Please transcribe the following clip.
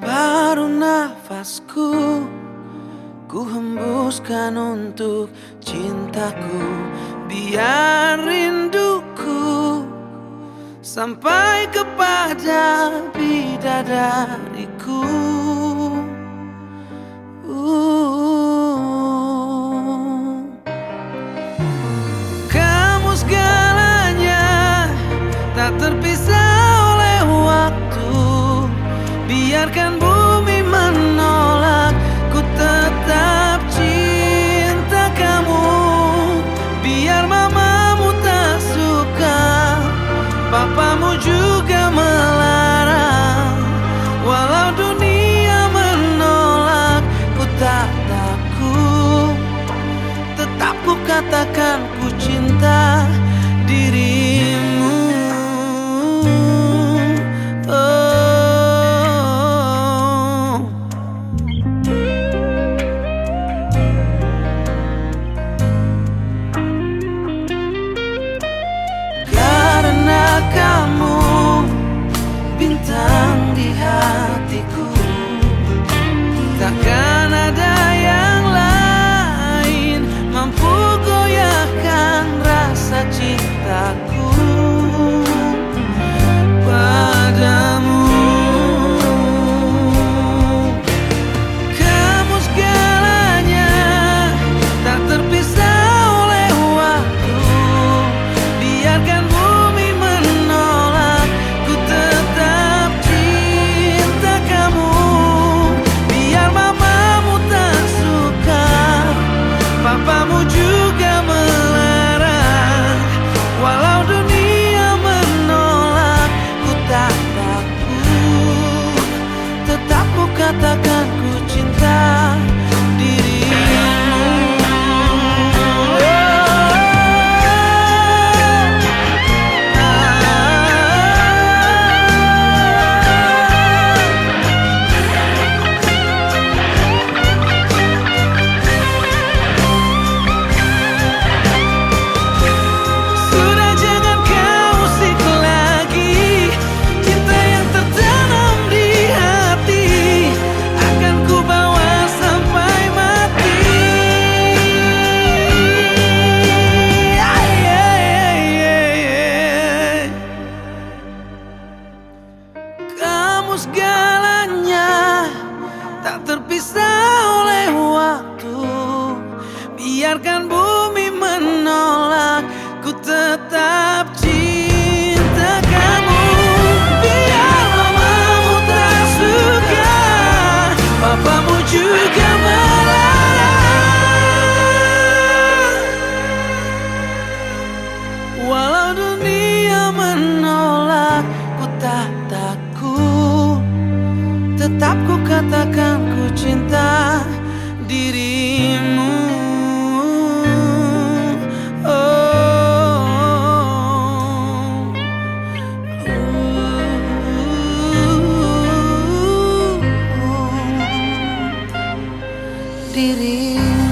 Baru nafasku Ku hembuskan untuk cintaku. Biar rinduku Sampai kepada bidadariku. dengarkan bunyi sendiri